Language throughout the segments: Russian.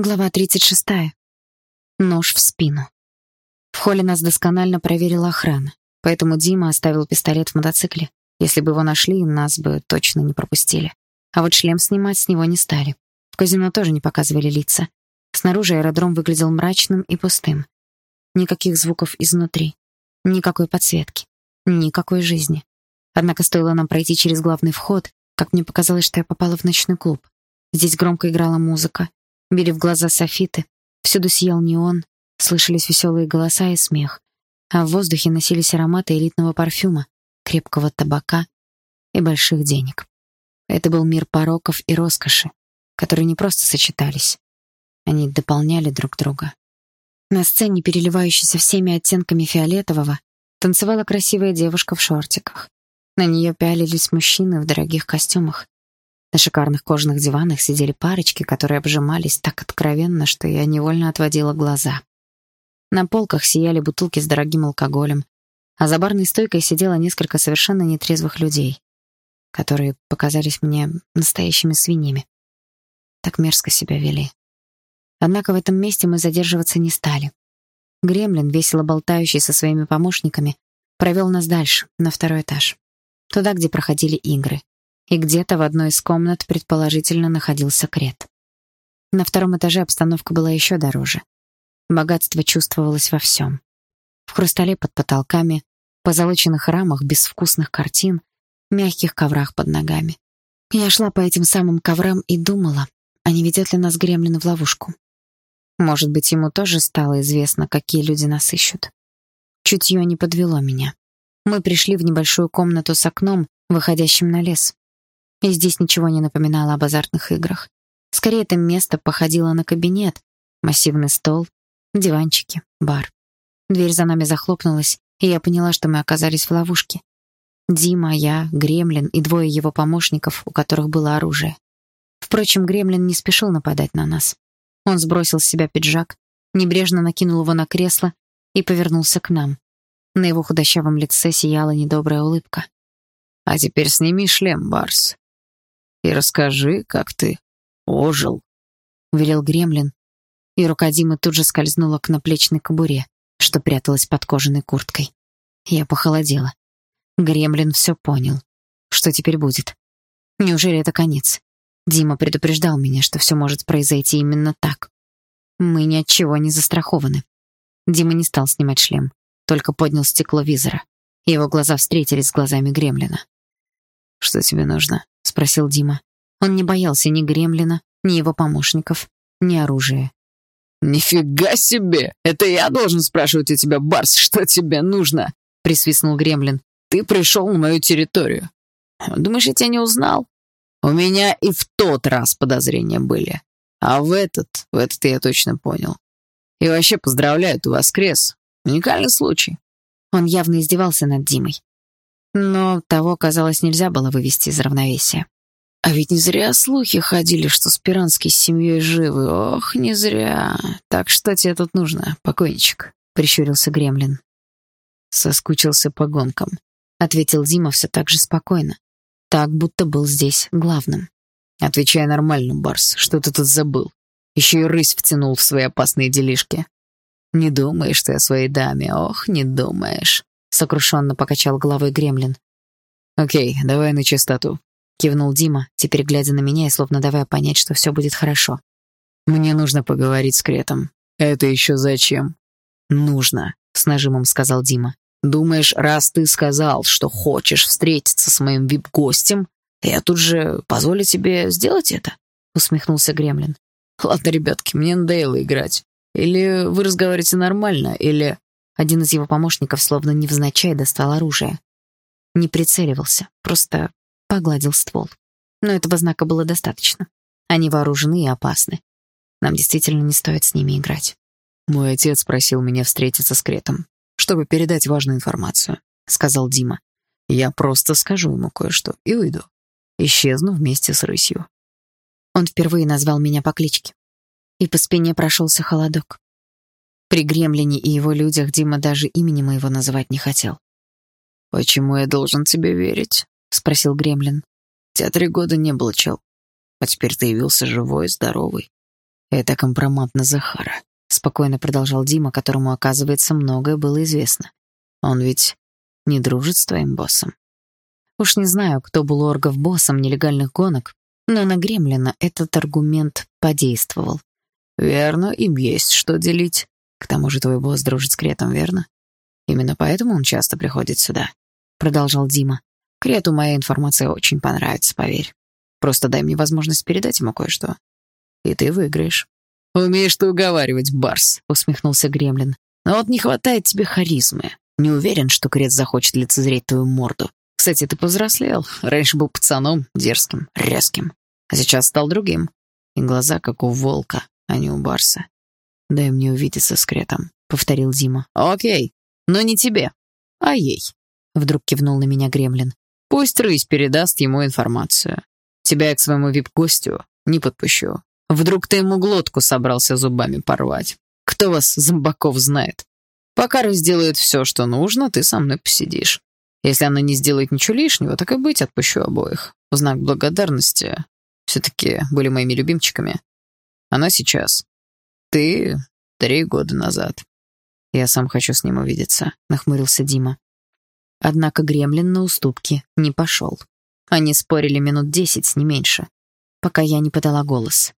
Глава 36. Нож в спину. В холле нас досконально проверила охрана, поэтому Дима оставил пистолет в мотоцикле. Если бы его нашли, нас бы точно не пропустили. А вот шлем снимать с него не стали. В казино тоже не показывали лица. Снаружи аэродром выглядел мрачным и пустым. Никаких звуков изнутри. Никакой подсветки. Никакой жизни. Однако стоило нам пройти через главный вход, как мне показалось, что я попала в ночной клуб. Здесь громко играла музыка, Били в глаза софиты, всюду сиял неон, слышались веселые голоса и смех, а в воздухе носились ароматы элитного парфюма, крепкого табака и больших денег. Это был мир пороков и роскоши, которые не просто сочетались, они дополняли друг друга. На сцене, переливающейся всеми оттенками фиолетового, танцевала красивая девушка в шортиках. На нее пялились мужчины в дорогих костюмах. На шикарных кожаных диванах сидели парочки, которые обжимались так откровенно, что я невольно отводила глаза. На полках сияли бутылки с дорогим алкоголем, а за барной стойкой сидело несколько совершенно нетрезвых людей, которые показались мне настоящими свиньями. Так мерзко себя вели. Однако в этом месте мы задерживаться не стали. Гремлин, весело болтающий со своими помощниками, провел нас дальше, на второй этаж. Туда, где проходили игры и где-то в одной из комнат предположительно находился крет. На втором этаже обстановка была еще дороже. Богатство чувствовалось во всем. В хрустале под потолками, позолоченных рамах безвкусных картин, мягких коврах под ногами. Я шла по этим самым коврам и думала, а не ведет ли нас Гремлин в ловушку. Может быть, ему тоже стало известно, какие люди нас ищут. Чутье не подвело меня. Мы пришли в небольшую комнату с окном, выходящим на лес. И здесь ничего не напоминало об азартных играх. Скорее, это место походило на кабинет. Массивный стол, диванчики, бар. Дверь за нами захлопнулась, и я поняла, что мы оказались в ловушке. Дима, я, Гремлин и двое его помощников, у которых было оружие. Впрочем, Гремлин не спешил нападать на нас. Он сбросил с себя пиджак, небрежно накинул его на кресло и повернулся к нам. На его худощавом лице сияла недобрая улыбка. «А теперь сними шлем, Барс и расскажи, как ты ожил», — велел Гремлин, и рука Димы тут же скользнула к наплечной кобуре, что пряталась под кожаной курткой. Я похолодела. Гремлин все понял. Что теперь будет? Неужели это конец? Дима предупреждал меня, что все может произойти именно так. Мы ни от чего не застрахованы. Дима не стал снимать шлем, только поднял стекло визора. Его глаза встретились с глазами Гремлина. «Что тебе нужно?» — спросил Дима. Он не боялся ни Гремлина, ни его помощников, ни оружия. «Нифига себе! Это я должен спрашивать у тебя, Барс, что тебе нужно?» — присвистнул Гремлин. «Ты пришел на мою территорию. Думаешь, я тебя не узнал? У меня и в тот раз подозрения были. А в этот, в этот я точно понял. И вообще поздравляю, ты воскрес. Уникальный случай». Он явно издевался над Димой. Но того, казалось, нельзя было вывести из равновесия. А ведь не зря слухи ходили, что Спиранский с семьей живы. Ох, не зря. Так что тебе тут нужно, покойничек? Прищурился Гремлин. Соскучился по гонкам. Ответил Дима все так же спокойно. Так, будто был здесь главным. Отвечай нормально, Барс. Что ты тут забыл? Еще и рысь втянул в свои опасные делишки. Не думаешь ты о своей даме, ох, не думаешь. — сокрушенно покачал головой Гремлин. «Окей, давай на чистоту», — кивнул Дима, теперь глядя на меня и словно давая понять, что все будет хорошо. «Мне нужно поговорить с Кретом. Это еще зачем?» «Нужно», — с нажимом сказал Дима. «Думаешь, раз ты сказал, что хочешь встретиться с моим вип-гостем, я тут же позволю тебе сделать это?» — усмехнулся Гремлин. «Ладно, ребятки, мне надоело играть. Или вы разговариваете нормально, или...» Один из его помощников словно невзначай достал оружие. Не прицеливался, просто погладил ствол. Но этого знака было достаточно. Они вооружены и опасны. Нам действительно не стоит с ними играть. «Мой отец просил меня встретиться с Кретом, чтобы передать важную информацию», — сказал Дима. «Я просто скажу ему кое-что и уйду. Исчезну вместе с рысью». Он впервые назвал меня по кличке. И по спине прошелся холодок. При Гремлине и его людях Дима даже имени моего называть не хотел. «Почему я должен тебе верить?» — спросил Гремлин. «Тебя три года не было, чел. А теперь ты явился живой, здоровый. Это компромат на Захара. Спокойно продолжал Дима, которому, оказывается, многое было известно. Он ведь не дружит с твоим боссом. Уж не знаю, кто был оргов боссом нелегальных гонок, но на Гремлина этот аргумент подействовал. Верно, им есть что делить. К тому же твой босс дружит с Кретом, верно? Именно поэтому он часто приходит сюда, продолжал Дима. Крету моя информация очень понравится, поверь. Просто дай мне возможность передать ему кое-что. И ты выиграешь. «Умеешь ты уговаривать, Барс», — усмехнулся Гремлин. «Но вот не хватает тебе харизмы. Не уверен, что Крет захочет лицезреть твою морду. Кстати, ты повзрослел. Раньше был пацаном, дерзким, резким. А сейчас стал другим. И глаза, как у волка, а не у Барса. «Дай мне увидеться с Кретом», — повторил Дима. «Окей, но не тебе, а ей», — вдруг кивнул на меня Гремлин. «Пусть рысь передаст ему информацию. Тебя я к своему вип-гостю не подпущу. Вдруг ты ему глотку собрался зубами порвать. Кто вас, зомбаков, знает? Пока Рысь сделает все, что нужно, ты со мной посидишь. Если она не сделает ничего лишнего, так и быть, отпущу обоих. В знак благодарности. Все-таки были моими любимчиками. Она сейчас. Ты три года назад. Я сам хочу с ним увидеться, нахмурился Дима. Однако Гремлин на уступки не пошел. Они спорили минут десять, не меньше, пока я не подала голос.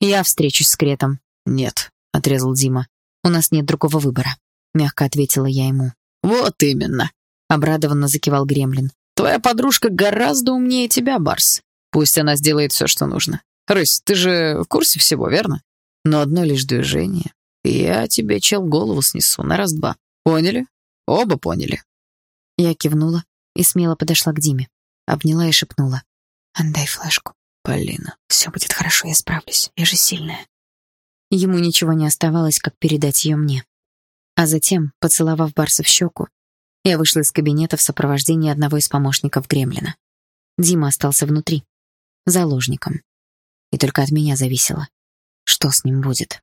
«Я встречусь с Кретом». «Нет», — отрезал Дима. «У нас нет другого выбора», — мягко ответила я ему. «Вот именно», — обрадованно закивал Гремлин. «Твоя подружка гораздо умнее тебя, Барс. Пусть она сделает все, что нужно. Рысь, ты же в курсе всего, верно? Но одно лишь движение. Я тебе, чел, голову снесу на раз-два. Поняли? Оба поняли». Я кивнула и смело подошла к Диме. Обняла и шепнула. «Отдай флешку». «Полина, все будет хорошо, я справлюсь. Я же сильная». Ему ничего не оставалось, как передать ее мне. А затем, поцеловав Барса в щеку, я вышла из кабинета в сопровождении одного из помощников Гремлина. Дима остался внутри, заложником. И только от меня зависело, что с ним будет.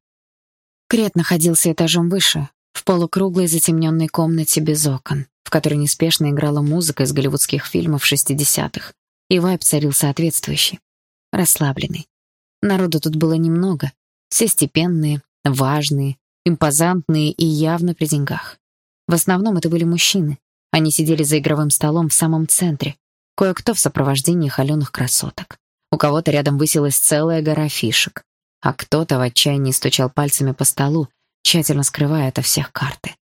Крет находился этажом выше, в полукруглой затемненной комнате без окон, в которой неспешно играла музыка из голливудских фильмов 60-х, и вайб царил соответствующий расслабленный. Народу тут было немного, все степенные, важные, импозантные и явно при деньгах. В основном это были мужчины. Они сидели за игровым столом в самом центре, кое-кто в сопровождении холеных красоток. У кого-то рядом высилась целая гора фишек, а кто-то в отчаянии стучал пальцами по столу, тщательно скрывая ото всех карты.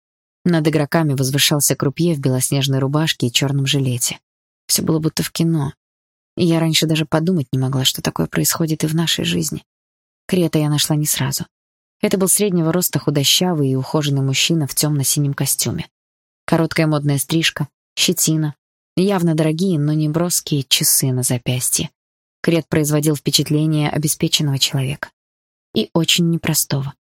Над игроками возвышался крупье в белоснежной рубашке и черном жилете. Все было будто в кино, я раньше даже подумать не могла, что такое происходит и в нашей жизни. Крета я нашла не сразу. Это был среднего роста худощавый и ухоженный мужчина в темно-синем костюме. Короткая модная стрижка, щетина, явно дорогие, но не броские часы на запястье. Крет производил впечатление обеспеченного человека. И очень непростого.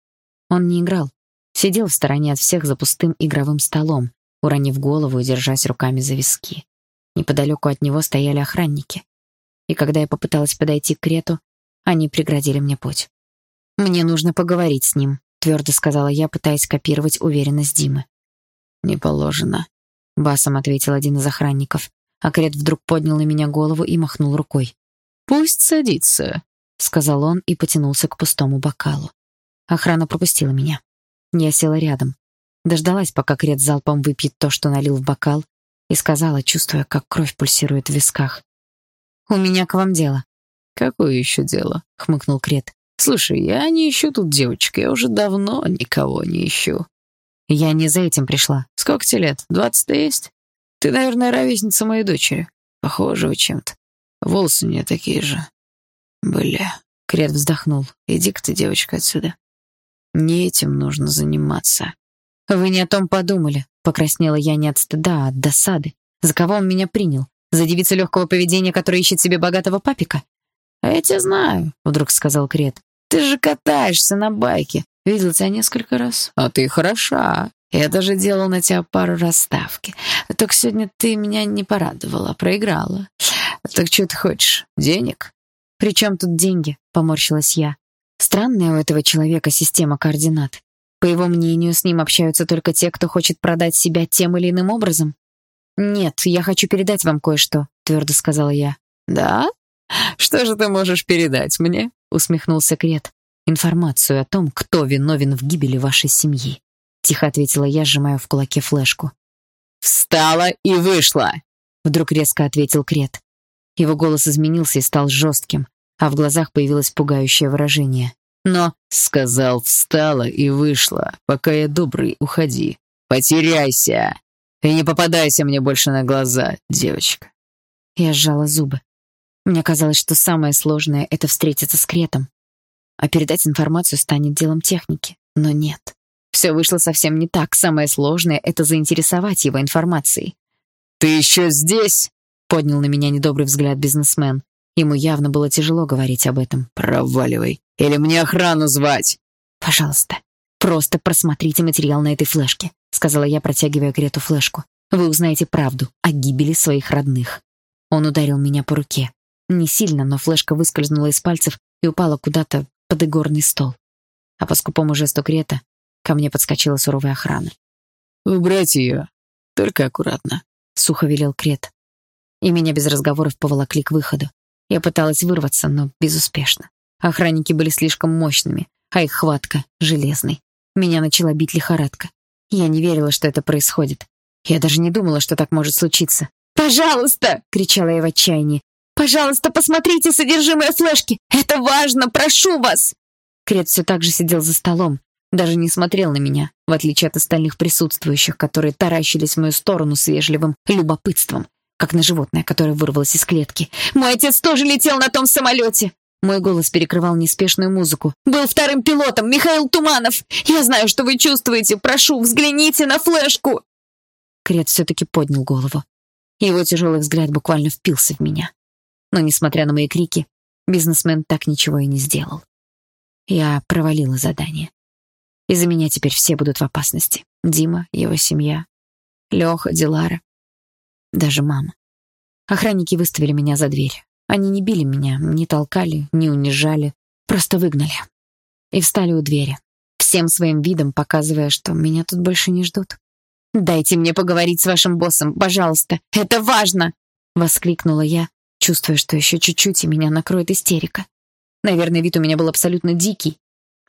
Он не играл, сидел в стороне от всех за пустым игровым столом, уронив голову и держась руками за виски. Неподалеку от него стояли охранники и когда я попыталась подойти к Крету, они преградили мне путь. «Мне нужно поговорить с ним», — твердо сказала я, пытаясь копировать уверенность Димы. «Не положено», — басом ответил один из охранников, а Крет вдруг поднял на меня голову и махнул рукой. «Пусть садится», — сказал он и потянулся к пустому бокалу. Охрана пропустила меня. Я села рядом, дождалась, пока Крет залпом выпьет то, что налил в бокал, и сказала, чувствуя, как кровь пульсирует в висках. «У меня к вам дело». «Какое еще дело?» — хмыкнул Крет. «Слушай, я не ищу тут девочек, я уже давно никого не ищу». «Я не за этим пришла. Сколько тебе лет? Двадцать-то есть? Ты, наверное, ровесница моей дочери. Похожего чем-то. Волосы у нее такие же». «Бля...» — Крет вздохнул. «Иди-ка ты, девочка, отсюда. Не этим нужно заниматься». «Вы не о том подумали», — покраснела я не от стыда, а от досады. «За кого он меня принял? За девицу легкого поведения, которая ищет себе богатого папика? «А я тебя знаю», — вдруг сказал Крет. «Ты же катаешься на байке. Видел тебя несколько раз. А ты хороша. Я даже делал на тебя пару раз ставки. Только сегодня ты меня не порадовала, проиграла. Так что ты хочешь? Денег?» «При чем тут деньги?» — поморщилась я. «Странная у этого человека система координат. По его мнению, с ним общаются только те, кто хочет продать себя тем или иным образом. «Нет, я хочу передать вам кое-что», — твердо сказала я. «Да? Что же ты можешь передать мне?» — усмехнулся Крет. информацию о том, кто виновен в гибели вашей семьи», — тихо ответила я, сжимая в кулаке флешку. «Встала и вышла!» — вдруг резко ответил Крет. Его голос изменился и стал жестким, а в глазах появилось пугающее выражение. «Но...» — сказал, встала и вышла. «Пока я добрый, уходи. Потеряйся! И не попадайся мне больше на глаза, девочка!» Я сжала зубы. Мне казалось, что самое сложное — это встретиться с Кретом. А передать информацию станет делом техники. Но нет. Все вышло совсем не так. Самое сложное — это заинтересовать его информацией. «Ты еще здесь?» — поднял на меня недобрый взгляд бизнесмен. Ему явно было тяжело говорить об этом. «Проваливай. Или мне охрану звать?» «Пожалуйста, просто просмотрите материал на этой флешке», — сказала я, протягивая Крету флешку. «Вы узнаете правду о гибели своих родных». Он ударил меня по руке. Не сильно, но флешка выскользнула из пальцев и упала куда-то под игорный стол. А по скупому жесту Крета ко мне подскочила суровая охрана. «Убрать ее, только аккуратно», — сухо велел Крет. И меня без разговоров поволокли к выходу. Я пыталась вырваться, но безуспешно. Охранники были слишком мощными, а их хватка — железной. Меня начала бить лихорадка. Я не верила, что это происходит. Я даже не думала, что так может случиться. «Пожалуйста!» — кричала я в отчаянии. «Пожалуйста, посмотрите содержимое флешки! Это важно! Прошу вас!» Крет все так же сидел за столом, даже не смотрел на меня, в отличие от остальных присутствующих, которые таращились в мою сторону с вежливым любопытством, как на животное, которое вырвалось из клетки. «Мой отец тоже летел на том самолете!» Мой голос перекрывал неспешную музыку. «Был вторым пилотом, Михаил Туманов! Я знаю, что вы чувствуете! Прошу, взгляните на флешку!» Крет все-таки поднял голову. Его тяжелый взгляд буквально впился в меня. Но, несмотря на мои крики, бизнесмен так ничего и не сделал. Я провалила задание. Из-за меня теперь все будут в опасности. Дима, его семья, Леха, Дилара, даже мама. Охранники выставили меня за дверь. Они не били меня, не толкали, не унижали, просто выгнали. И встали у двери, всем своим видом показывая, что меня тут больше не ждут. «Дайте мне поговорить с вашим боссом, пожалуйста, это важно!» — воскликнула я, чувствуя, что еще чуть-чуть и меня накроет истерика. Наверное, вид у меня был абсолютно дикий,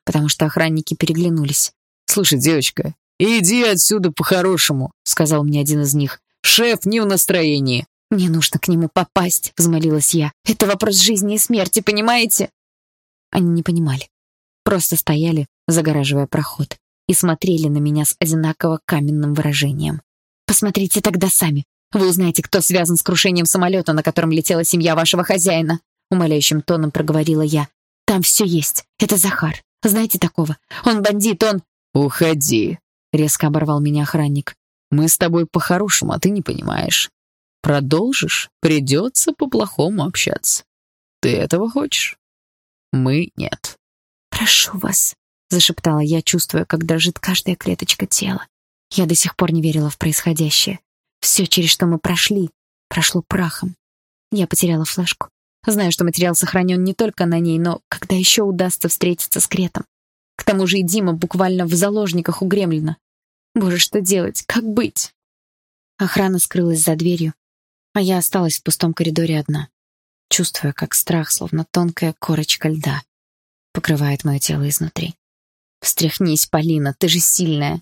потому что охранники переглянулись. «Слушай, девочка, иди отсюда по-хорошему», — сказал мне один из них. «Шеф не в настроении». «Мне нужно к нему попасть», — взмолилась я. «Это вопрос жизни и смерти, понимаете?» Они не понимали. Просто стояли, загораживая проход, и смотрели на меня с одинаково каменным выражением. «Посмотрите тогда сами. Вы узнаете, кто связан с крушением самолета, на котором летела семья вашего хозяина», — умоляющим тоном проговорила я. «Там все есть. Это Захар. Знаете такого? Он бандит, он...» «Уходи», — резко оборвал меня охранник. «Мы с тобой по-хорошему, а ты не понимаешь. Продолжишь, придется по-плохому общаться. Ты этого хочешь? Мы нет». «Прошу вас», — зашептала я, чувствуя, как дрожит каждая клеточка тела. Я до сих пор не верила в происходящее. Все, через что мы прошли, прошло прахом. Я потеряла флешку. Знаю, что материал сохранен не только на ней, но когда еще удастся встретиться с Кретом? К тому же и Дима буквально в заложниках у Гремлина. Боже, что делать? Как быть? Охрана скрылась за дверью, а я осталась в пустом коридоре одна, чувствуя, как страх, словно тонкая корочка льда, покрывает мое тело изнутри. «Встряхнись, Полина, ты же сильная.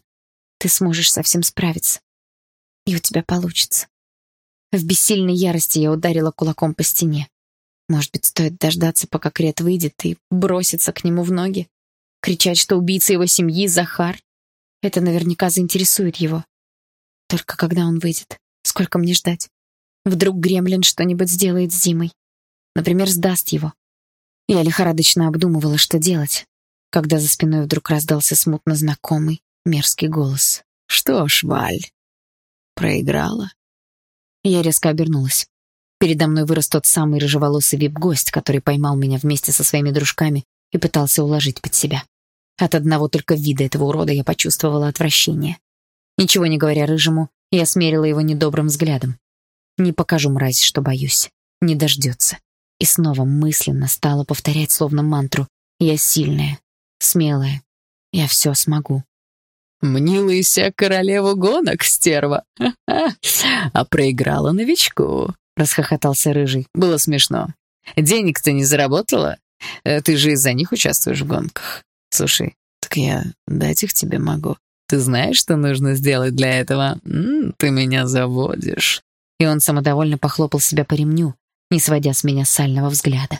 Ты сможешь совсем справиться. И у тебя получится». В бессильной ярости я ударила кулаком по стене. Может быть, стоит дождаться, пока Крет выйдет, и броситься к нему в ноги? Кричать, что убийца его семьи — Захар? Это наверняка заинтересует его. Только когда он выйдет? Сколько мне ждать? Вдруг Гремлин что-нибудь сделает с Зимой? Например, сдаст его. Я лихорадочно обдумывала, что делать, когда за спиной вдруг раздался смутно знакомый, мерзкий голос. «Что ж, Валь, проиграла?» Я резко обернулась. Передо мной вырос тот самый рыжеволосый вип-гость, который поймал меня вместе со своими дружками и пытался уложить под себя. От одного только вида этого урода я почувствовала отвращение. Ничего не говоря рыжему, я смерила его недобрым взглядом. Не покажу мразь, что боюсь. Не дождется. И снова мысленно стала повторять словно мантру. Я сильная, смелая. Я все смогу. «Мнилася королеву гонок, стерва! А проиграла новичку!» Расхохотался Рыжий. Было смешно. «Денег ты не заработала? Э, ты же из-за них участвуешь в гонках. Слушай, так я дать их тебе могу. Ты знаешь, что нужно сделать для этого? М -м, ты меня заводишь». И он самодовольно похлопал себя по ремню, не сводя с меня сального взгляда.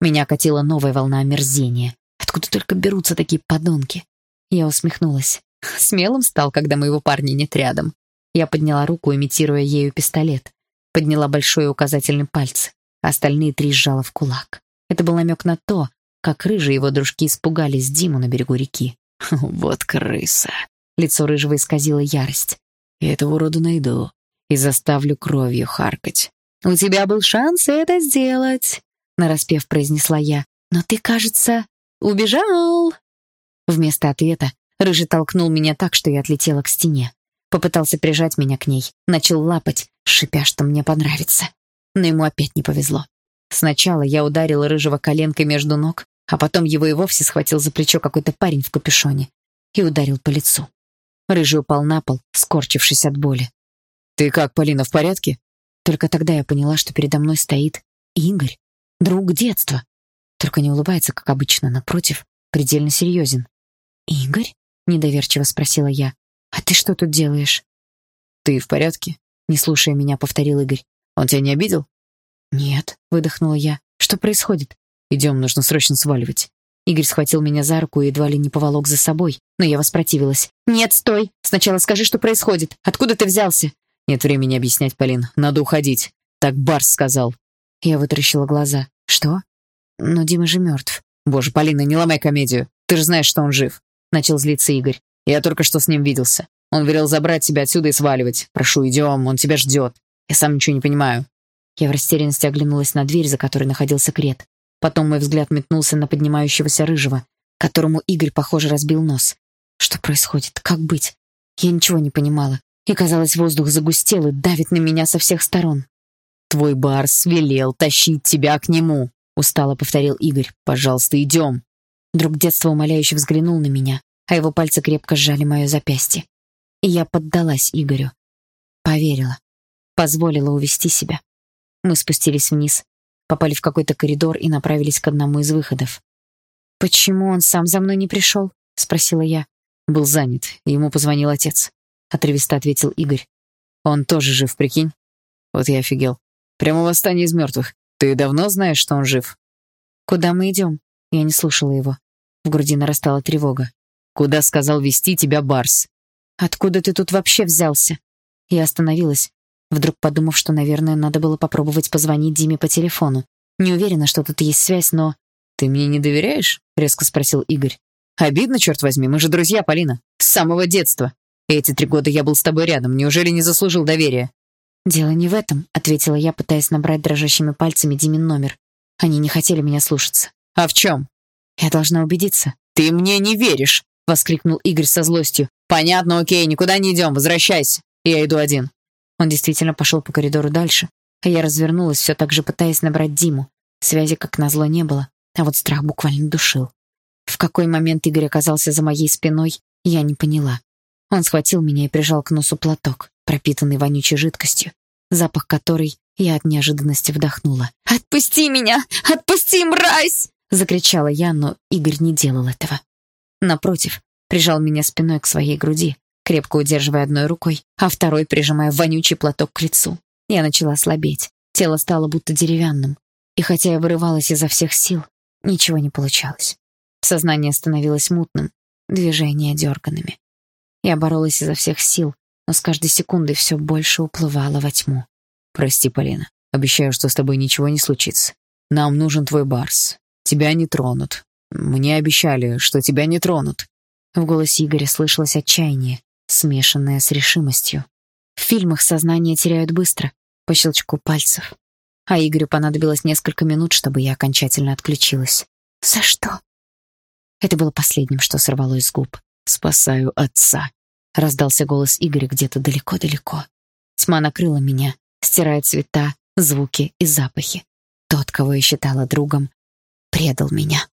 Меня окатила новая волна омерзения. Откуда только берутся такие подонки? Я усмехнулась. Смелым стал, когда моего парня нет рядом. Я подняла руку, имитируя ею пистолет. Подняла большой и указательный пальцы. Остальные три сжала в кулак. Это был намек на то, как рыжие его дружки испугались Диму на берегу реки. «Вот крыса!» Лицо рыжего исказило ярость. «Я этого урода найду и заставлю кровью харкать». «У тебя был шанс это сделать», — нараспев произнесла я. «Но ты, кажется, убежал». Вместо ответа Рыжий толкнул меня так, что я отлетела к стене. Попытался прижать меня к ней, начал лапать, шипя, что мне понравится. Но ему опять не повезло. Сначала я ударила Рыжего коленкой между ног, а потом его и вовсе схватил за плечо какой-то парень в капюшоне и ударил по лицу. Рыжий упал на пол, скорчившись от боли. «Ты как, Полина, в порядке?» Только тогда я поняла, что передо мной стоит Игорь, друг детства. Только не улыбается, как обычно, напротив, предельно серьезен. «Игорь?» — недоверчиво спросила я. «А ты что тут делаешь?» «Ты в порядке?» — не слушая меня, повторил Игорь. «Он тебя не обидел?» «Нет», — выдохнула я. «Что происходит?» «Идем, нужно срочно сваливать». Игорь схватил меня за руку и едва ли не поволок за собой, но я воспротивилась. «Нет, стой! Сначала скажи, что происходит. Откуда ты взялся?» «Нет времени объяснять, Полин. Надо уходить. Так Барс сказал». Я вытаращила глаза. «Что? Но Дима же мертв». «Боже, Полина, не ломай комедию. Ты же знаешь, что он жив. — начал злиться Игорь. «Я только что с ним виделся. Он велел забрать тебя отсюда и сваливать. Прошу, идем, он тебя ждет. Я сам ничего не понимаю». Я в растерянности оглянулась на дверь, за которой находился Крет. Потом мой взгляд метнулся на поднимающегося рыжего, которому Игорь, похоже, разбил нос. Что происходит? Как быть? Я ничего не понимала. И, казалось, воздух загустел и давит на меня со всех сторон. «Твой Барс велел тащить тебя к нему», — устало повторил Игорь. «Пожалуйста, идем». Друг детства умоляюще взглянул на меня, а его пальцы крепко сжали мое запястье. И я поддалась Игорю. Поверила. Позволила увести себя. Мы спустились вниз, попали в какой-то коридор и направились к одному из выходов. «Почему он сам за мной не пришел?» — спросила я. «Был занят, ему позвонил отец», — отрывисто ответил Игорь. «Он тоже жив, прикинь?» Вот я офигел. Прямо восстание из мертвых. Ты давно знаешь, что он жив?» «Куда мы идем?» Я не слушала его. В груди нарастала тревога. «Куда сказал вести тебя Барс?» «Откуда ты тут вообще взялся?» Я остановилась, вдруг подумав, что, наверное, надо было попробовать позвонить Диме по телефону. Не уверена, что тут есть связь, но... «Ты мне не доверяешь?» — резко спросил Игорь. «Обидно, черт возьми, мы же друзья, Полина. С самого детства. Эти три года я был с тобой рядом. Неужели не заслужил доверия?» «Дело не в этом», — ответила я, пытаясь набрать дрожащими пальцами Димин номер. Они не хотели меня слушаться. «А в чем?» «Я должна убедиться». «Ты мне не веришь!» — воскликнул Игорь со злостью. «Понятно, окей, никуда не идем, возвращайся. Я иду один». Он действительно пошел по коридору дальше, а я развернулась, все так же пытаясь набрать Диму. Связи, как назло, не было, а вот страх буквально душил. В какой момент Игорь оказался за моей спиной, я не поняла. Он схватил меня и прижал к носу платок, пропитанный вонючей жидкостью, запах которой я от неожиданности вдохнула. «Отпусти меня! Отпусти, мразь!» — закричала я, но Игорь не делал этого. Напротив, прижал меня спиной к своей груди, крепко удерживая одной рукой, а второй прижимая вонючий платок к лицу. Я начала слабеть, тело стало будто деревянным, и хотя я вырывалась изо всех сил, ничего не получалось. Сознание становилось мутным, движения дерганными. Я боролась изо всех сил, но с каждой секундой все больше уплывала во тьму. «Прости, Полина. Обещаю, что с тобой ничего не случится. Нам нужен твой Барс. Тебя не тронут. Мне обещали, что тебя не тронут». В голосе Игоря слышалось отчаяние, смешанное с решимостью. В фильмах сознание теряют быстро, по щелчку пальцев. А Игорю понадобилось несколько минут, чтобы я окончательно отключилась. «За что?» Это было последним, что сорвалось с губ. «Спасаю отца», — раздался голос Игоря где-то далеко-далеко. Тьма накрыла меня, стирая цвета, звуки и запахи. Тот, кого я считала другом, предал меня.